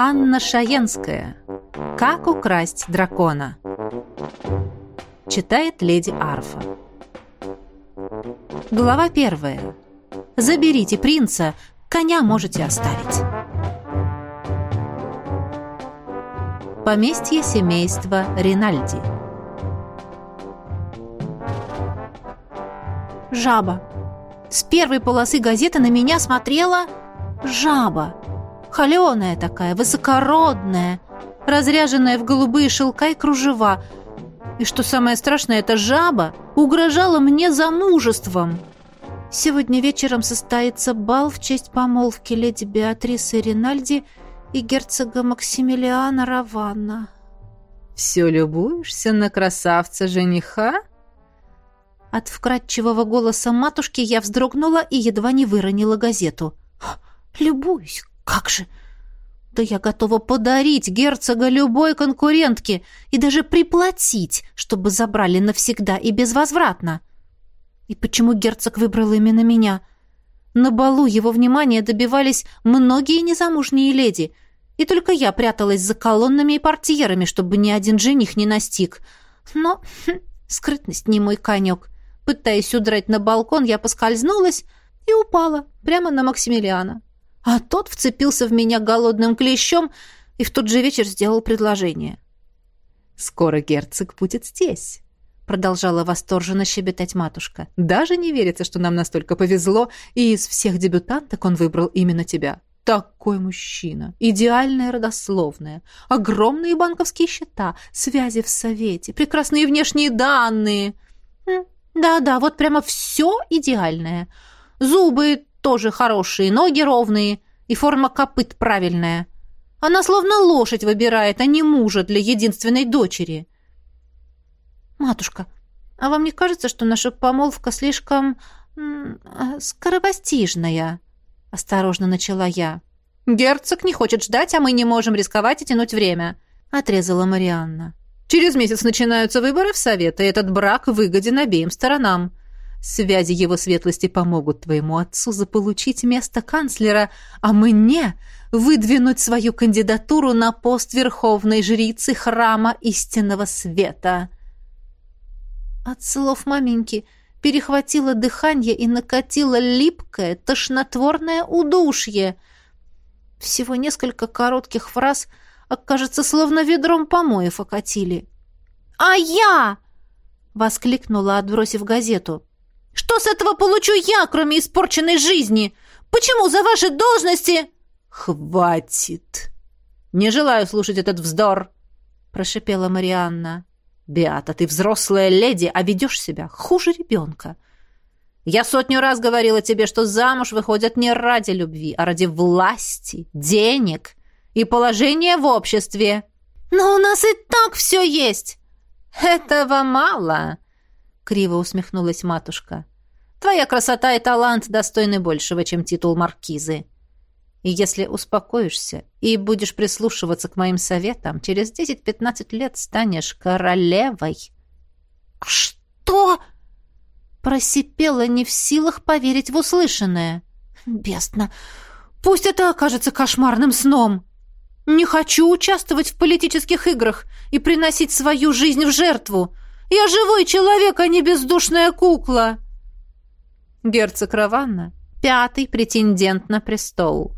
Анна Шаенская. Как украсть дракона. Читает леди Арфа. Глава первая. Заберите принца, коня можете оставить. Поместье семейства Ринальди. Жаба. С первой полосы газеты на меня смотрела жаба. Холеная такая, высокородная, разряженная в голубые шелка и кружева. И что самое страшное, эта жаба угрожала мне замужеством. Сегодня вечером состоится бал в честь помолвки леди Беатрисы Ринальди и герцога Максимилиана Раванна. «Все любуешься на красавца-жениха?» От вкрадчивого голоса матушки я вздрогнула и едва не выронила газету. «Любуюсь, как же! Да я готова подарить герцога любой конкурентке и даже приплатить, чтобы забрали навсегда и безвозвратно. И почему герцог выбрал именно меня? На балу его внимания добивались многие незамужние леди, и только я пряталась за колоннами и портьерами, чтобы ни один жених не настиг. Но хм, скрытность не мой конек. Пытаясь удрать на балкон, я поскользнулась и упала прямо на Максимилиана. А тот вцепился в меня голодным клещом и в тот же вечер сделал предложение. «Скоро герцог будет здесь», — продолжала восторженно щебетать матушка. «Даже не верится, что нам настолько повезло, и из всех дебютанток он выбрал именно тебя. Такой мужчина, идеальная родословная, огромные банковские счета, связи в совете, прекрасные внешние данные». Да-да, вот прямо все идеальное. Зубы тоже хорошие, ноги ровные и форма копыт правильная. Она словно лошадь выбирает, а не мужа для единственной дочери. Матушка, а вам не кажется, что наша помолвка слишком а, скоропостижная? Осторожно начала я. Герцог не хочет ждать, а мы не можем рисковать и тянуть время, отрезала Марианна. Через месяц начинаются выборы в Совет, и этот брак выгоден обеим сторонам. Связи его светлости помогут твоему отцу заполучить место канцлера, а мне выдвинуть свою кандидатуру на пост верховной жрицы храма истинного света. От слов маменьки перехватило дыхание и накатило липкое, тошнотворное удушье. Всего несколько коротких фраз — а кажется, словно ведром помоев окатили. «А я!» — воскликнула, отбросив газету. «Что с этого получу я, кроме испорченной жизни? Почему за ваши должности...» «Хватит! Не желаю слушать этот вздор!» — прошипела Марианна. «Беата, ты взрослая леди, а ведешь себя хуже ребенка. Я сотню раз говорила тебе, что замуж выходят не ради любви, а ради власти, денег и положение в обществе. Но у нас и так все есть. Этого мало, криво усмехнулась матушка. Твоя красота и талант достойны большего, чем титул маркизы. И если успокоишься и будешь прислушиваться к моим советам, через 10-15 лет станешь королевой. Что? Просипела не в силах поверить в услышанное. Бестно. Пусть это окажется кошмарным сном. Не хочу участвовать в политических играх и приносить свою жизнь в жертву. Я живой человек, а не бездушная кукла. Герцог Раванна — пятый претендент на престол.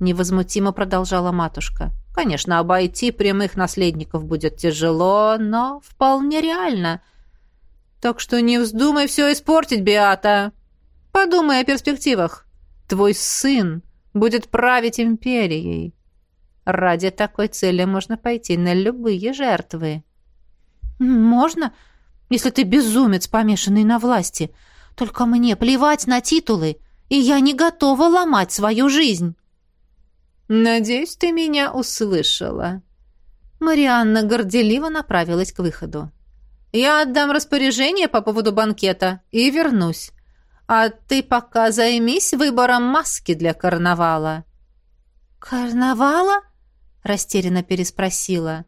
Невозмутимо продолжала матушка. Конечно, обойти прямых наследников будет тяжело, но вполне реально. Так что не вздумай все испортить, Биата. Подумай о перспективах. Твой сын будет править империей. Ради такой цели можно пойти на любые жертвы. Можно, если ты безумец, помешанный на власти. Только мне плевать на титулы, и я не готова ломать свою жизнь. Надеюсь, ты меня услышала. Марианна горделиво направилась к выходу. Я отдам распоряжение по поводу банкета и вернусь. А ты пока займись выбором маски для карнавала. Карнавала? растерянно переспросила.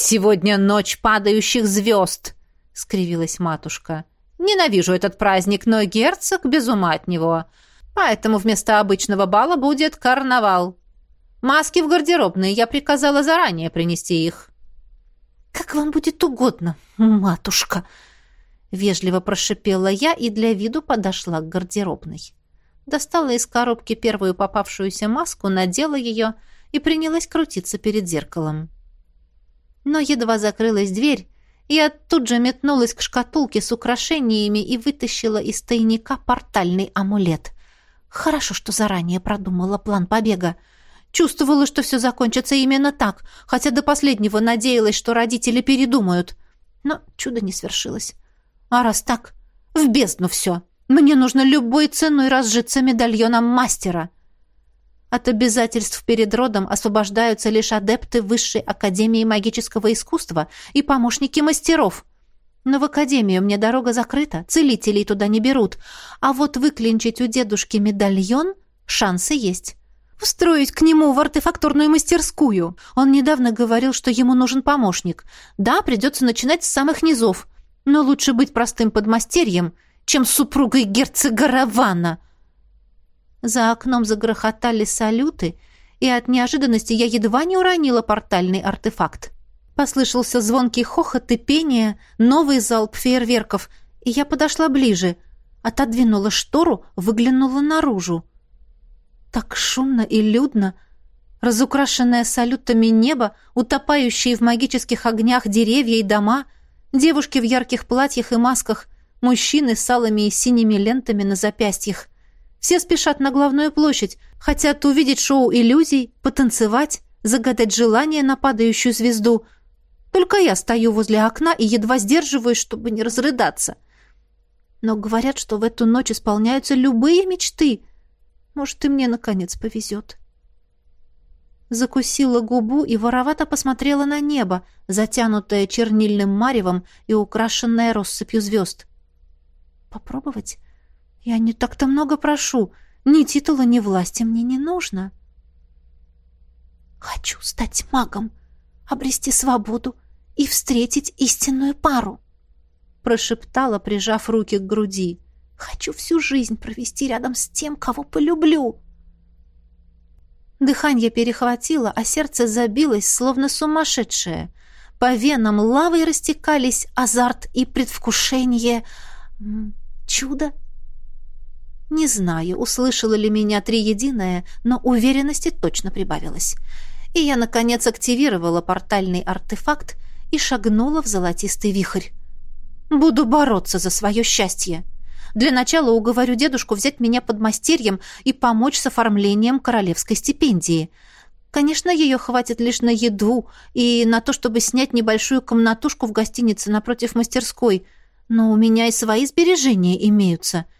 «Сегодня ночь падающих звезд!» — скривилась матушка. «Ненавижу этот праздник, но герцог без ума от него. Поэтому вместо обычного бала будет карнавал». Маски в гардеробной, я приказала заранее принести их». «Как вам будет угодно, матушка!» Вежливо прошипела я и для виду подошла к гардеробной. Достала из коробки первую попавшуюся маску, надела ее и принялась крутиться перед зеркалом. Но едва закрылась дверь, я тут же метнулась к шкатулке с украшениями и вытащила из тайника портальный амулет. Хорошо, что заранее продумала план побега. Чувствовала, что все закончится именно так, хотя до последнего надеялась, что родители передумают. Но чудо не свершилось. А раз так, в бездну все. Мне нужно любой ценой разжиться медальоном мастера. От обязательств перед родом освобождаются лишь адепты Высшей Академии Магического Искусства и помощники мастеров. Но в Академию мне дорога закрыта, целителей туда не берут. А вот выклинчить у дедушки медальон шансы есть. Встроить к нему в артефакторную мастерскую. Он недавно говорил, что ему нужен помощник. Да, придется начинать с самых низов. Но лучше быть простым подмастерьем, чем супругой герцога Равана. За окном загрохотали салюты, и от неожиданности я едва не уронила портальный артефакт. Послышался звонкий хохот и пение, новый залп фейерверков, и я подошла ближе, отодвинула штору, выглянула наружу. Так шумно и людно, разукрашенное салютами небо, утопающие в магических огнях деревья и дома, девушки в ярких платьях и масках, мужчины с алыми и синими лентами на запястьях. Все спешат на главную площадь, хотят увидеть шоу иллюзий, потанцевать, загадать желание на падающую звезду. Только я стою возле окна и едва сдерживаюсь, чтобы не разрыдаться. Но говорят, что в эту ночь исполняются любые мечты. Может, и мне, наконец, повезет. Закусила губу и воровато посмотрела на небо, затянутое чернильным маревом и украшенное россыпью звезд. Попробовать? Я не так-то много прошу. Ни титула, ни власти мне не нужно. Хочу стать магом, обрести свободу и встретить истинную пару, прошептала, прижав руки к груди. Хочу всю жизнь провести рядом с тем, кого полюблю. Дыхание перехватило, а сердце забилось, словно сумасшедшее. По венам лавой растекались азарт и предвкушение. Чудо не знаю, услышала ли меня триединое, но уверенности точно прибавилось. И я, наконец, активировала портальный артефакт и шагнула в золотистый вихрь. Буду бороться за свое счастье. Для начала уговорю дедушку взять меня под мастерьем и помочь с оформлением королевской стипендии. Конечно, ее хватит лишь на еду и на то, чтобы снять небольшую комнатушку в гостинице напротив мастерской, но у меня и свои сбережения имеются —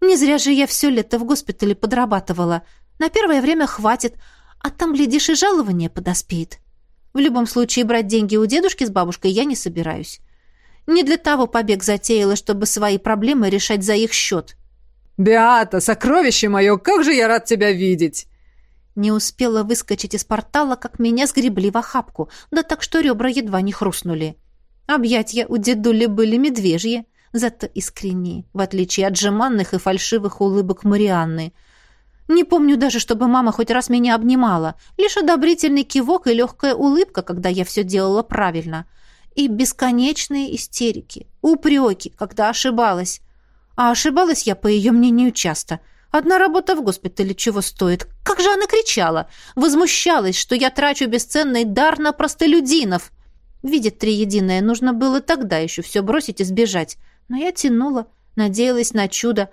не зря же я все лето в госпитале подрабатывала. На первое время хватит, а там, глядишь, и жалование подоспеет. В любом случае, брать деньги у дедушки с бабушкой я не собираюсь. Не для того побег затеяла, чтобы свои проблемы решать за их счет. «Беата, сокровище мое, как же я рад тебя видеть!» Не успела выскочить из портала, как меня сгребли в охапку, да так что ребра едва не хрустнули. Объятья у дедули были медвежьи зато искренние, в отличие от жеманных и фальшивых улыбок Марианны. Не помню даже, чтобы мама хоть раз меня обнимала. Лишь одобрительный кивок и легкая улыбка, когда я все делала правильно. И бесконечные истерики, упреки, когда ошибалась. А ошибалась я, по ее мнению, часто. Одна работа в госпитале чего стоит? Как же она кричала! Возмущалась, что я трачу бесценный дар на простолюдинов. Видит триединое, нужно было тогда еще все бросить и сбежать. Но я тянула, надеялась на чудо,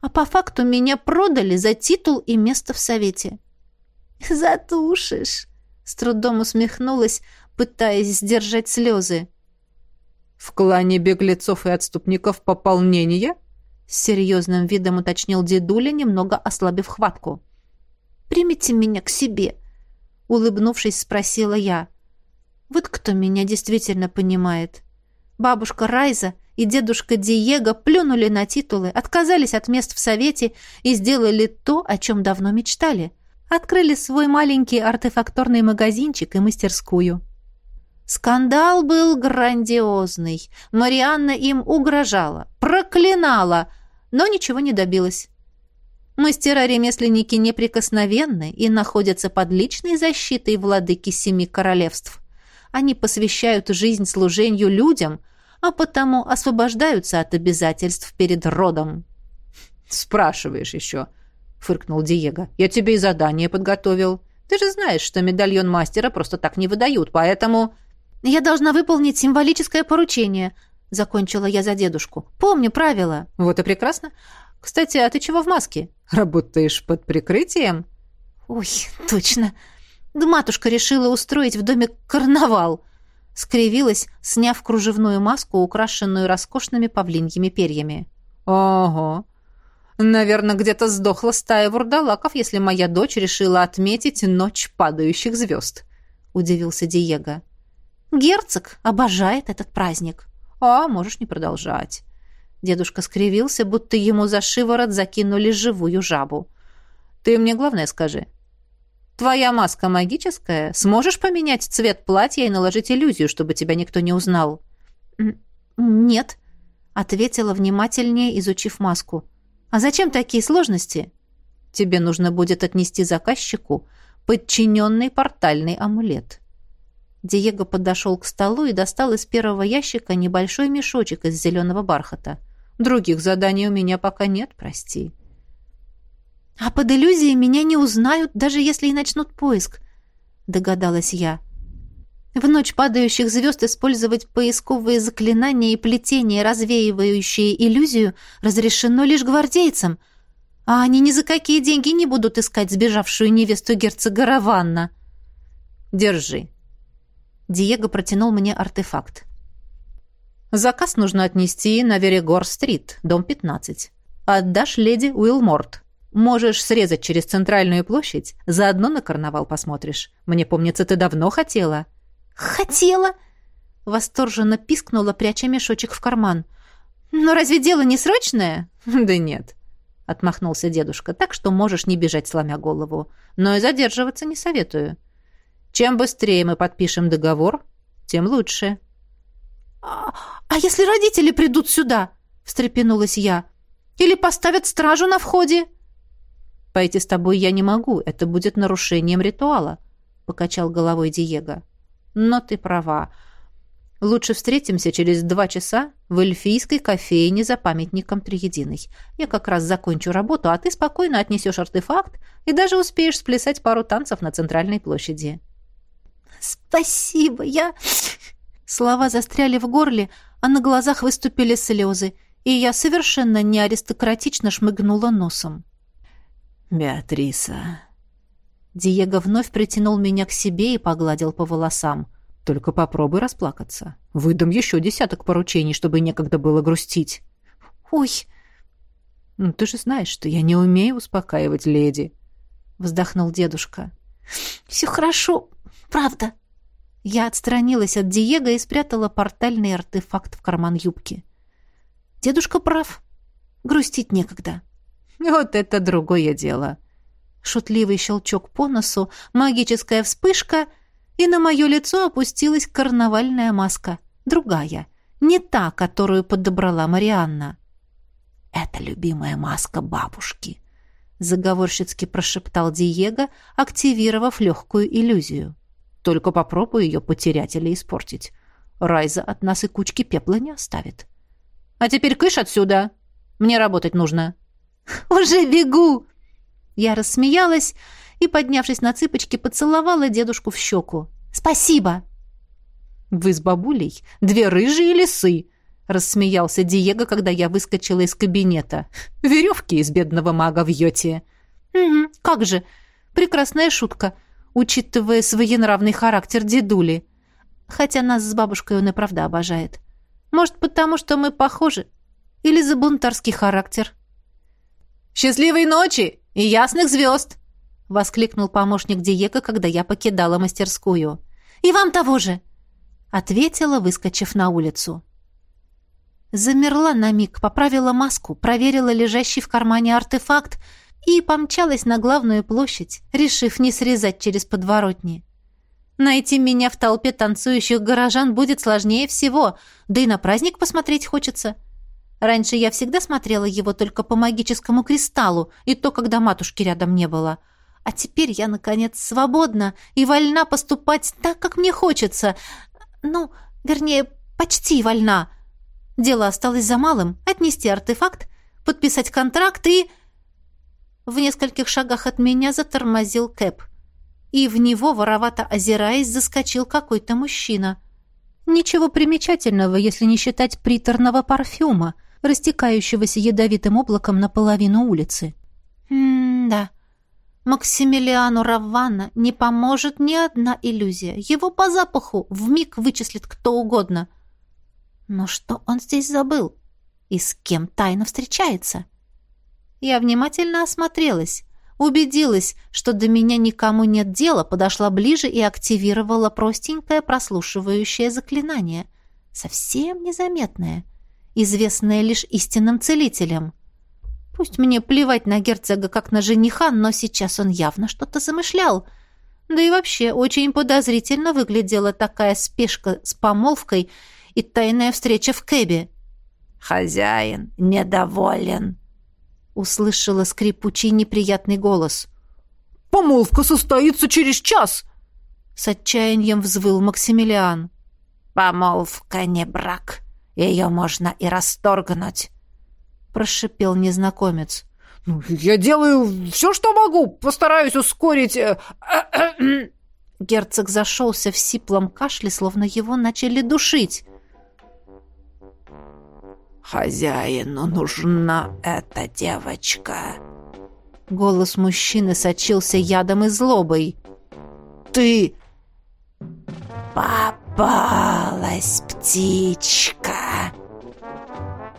а по факту меня продали за титул и место в совете. «Затушишь!» — с трудом усмехнулась, пытаясь сдержать слезы. «В клане беглецов и отступников пополнение?» — с серьезным видом уточнил дедуля, немного ослабив хватку. «Примите меня к себе», — улыбнувшись, спросила я. «Вот кто меня действительно понимает. Бабушка Райза и дедушка Диего плюнули на титулы, отказались от мест в Совете и сделали то, о чем давно мечтали. Открыли свой маленький артефакторный магазинчик и мастерскую. Скандал был грандиозный. Марианна им угрожала, проклинала, но ничего не добилась. Мастера-ремесленники неприкосновенны и находятся под личной защитой владыки семи королевств. Они посвящают жизнь служению людям, а потому освобождаются от обязательств перед родом. «Спрашиваешь еще», — фыркнул Диего. «Я тебе и задание подготовил. Ты же знаешь, что медальон мастера просто так не выдают, поэтому...» «Я должна выполнить символическое поручение», — закончила я за дедушку. «Помню правила». «Вот и прекрасно. Кстати, а ты чего в маске? Работаешь под прикрытием? Ой, точно. Да матушка решила устроить в доме карнавал. Скривилась, сняв кружевную маску, украшенную роскошными павлиньими перьями. Ого. Наверное, где-то сдохла стая вурдалаков, если моя дочь решила отметить ночь падающих звезд. Удивился Диего. Герцог обожает этот праздник. А, можешь не продолжать. Дедушка скривился, будто ему за шиворот закинули живую жабу. «Ты мне главное скажи. Твоя маска магическая? Сможешь поменять цвет платья и наложить иллюзию, чтобы тебя никто не узнал?» «Нет», — ответила внимательнее, изучив маску. «А зачем такие сложности?» «Тебе нужно будет отнести заказчику подчиненный портальный амулет». Диего подошел к столу и достал из первого ящика небольшой мешочек из зеленого бархата. Других заданий у меня пока нет, прости. А под иллюзией меня не узнают, даже если и начнут поиск, догадалась я. В ночь падающих звезд использовать поисковые заклинания и плетения, развеивающие иллюзию, разрешено лишь гвардейцам, а они ни за какие деньги не будут искать сбежавшую невесту герцога Раванна. Держи. Диего протянул мне артефакт. Заказ нужно отнести на Верегор-стрит, дом 15. Отдашь леди Уилморт. Можешь срезать через центральную площадь, заодно на карнавал посмотришь. Мне помнится, ты давно хотела». «Хотела?» Восторженно пискнула, пряча мешочек в карман. «Но разве дело не срочное?» «Да нет», — отмахнулся дедушка, «так что можешь не бежать, сломя голову. Но и задерживаться не советую. Чем быстрее мы подпишем договор, тем лучше». «А, а если родители придут сюда?» — встрепенулась я. «Или поставят стражу на входе?» «Пойти с тобой я не могу, это будет нарушением ритуала», — покачал головой Диего. «Но ты права. Лучше встретимся через два часа в эльфийской кофейне за памятником Триединой. Я как раз закончу работу, а ты спокойно отнесешь артефакт и даже успеешь сплясать пару танцев на центральной площади». «Спасибо, я...» Слова застряли в горле, а на глазах выступили слезы, и я совершенно неаристократично шмыгнула носом. «Беатриса...» Диего вновь притянул меня к себе и погладил по волосам. «Только попробуй расплакаться. Выдам еще десяток поручений, чтобы некогда было грустить». «Ой!» «Ну, ты же знаешь, что я не умею успокаивать леди», — вздохнул дедушка. «Все хорошо, правда», я отстранилась от Диего и спрятала портальный артефакт в карман юбки. Дедушка прав. Грустить некогда. Вот это другое дело. Шутливый щелчок по носу, магическая вспышка, и на мое лицо опустилась карнавальная маска. Другая. Не та, которую подобрала Марианна. «Это любимая маска бабушки», — заговорщицки прошептал Диего, активировав легкую иллюзию. Только попробуй ее потерять или испортить. Райза от нас и кучки пепла не оставит. А теперь кыш отсюда. Мне работать нужно. Уже бегу. Я рассмеялась и, поднявшись на цыпочки, поцеловала дедушку в щеку. Спасибо. Вы с бабулей две рыжие лисы, рассмеялся Диего, когда я выскочила из кабинета. Веревки из бедного мага вьете. Угу, как же. Прекрасная шутка учитывая своенравный характер дедули. Хотя нас с бабушкой он и правда обожает. Может, потому что мы похожи? Или за бунтарский характер? «Счастливой ночи и ясных звезд!» — воскликнул помощник Диего, когда я покидала мастерскую. «И вам того же!» — ответила, выскочив на улицу. Замерла на миг, поправила маску, проверила лежащий в кармане артефакт и помчалась на главную площадь, решив не срезать через подворотни. Найти меня в толпе танцующих горожан будет сложнее всего, да и на праздник посмотреть хочется. Раньше я всегда смотрела его только по магическому кристаллу, и то, когда матушки рядом не было. А теперь я, наконец, свободна и вольна поступать так, как мне хочется. Ну, вернее, почти вольна. Дело осталось за малым — отнести артефакт, подписать контракт и... В нескольких шагах от меня затормозил Кэп. И в него, воровато озираясь, заскочил какой-то мужчина. Ничего примечательного, если не считать приторного парфюма, растекающегося ядовитым облаком наполовину улицы. М-да. Максимилиану Равана не поможет ни одна иллюзия. Его по запаху вмиг вычислит кто угодно. Но что он здесь забыл? И с кем тайно встречается? Я внимательно осмотрелась, убедилась, что до меня никому нет дела, подошла ближе и активировала простенькое прослушивающее заклинание. Совсем незаметное, известное лишь истинным целителям. Пусть мне плевать на герцога как на жениха, но сейчас он явно что-то замышлял. Да и вообще очень подозрительно выглядела такая спешка с помолвкой и тайная встреча в Кэбе. «Хозяин недоволен», — услышала скрипучий неприятный голос. «Помолвка состоится через час!» — с отчаянием взвыл Максимилиан. «Помолвка не брак. Ее можно и расторгнуть. — прошипел незнакомец. «Ну, я делаю все, что могу. Постараюсь ускорить...» э, Герцог зашелся в сиплом кашле, словно его начали душить. «Хозяину нужна эта девочка». Голос мужчины сочился ядом и злобой. «Ты...» «Попалась птичка!»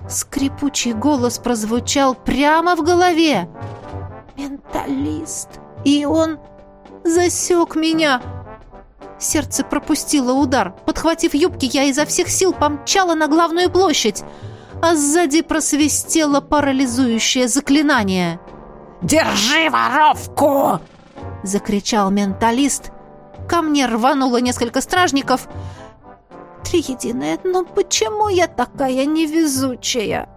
Скрипучий голос прозвучал прямо в голове. «Менталист! И он засек меня!» Сердце пропустило удар. Подхватив юбки, я изо всех сил помчала на главную площадь, а сзади просвистело парализующее заклинание. «Держи воровку!» — закричал менталист. Ко мне рвануло несколько стражников — триединое, но почему я такая невезучая?»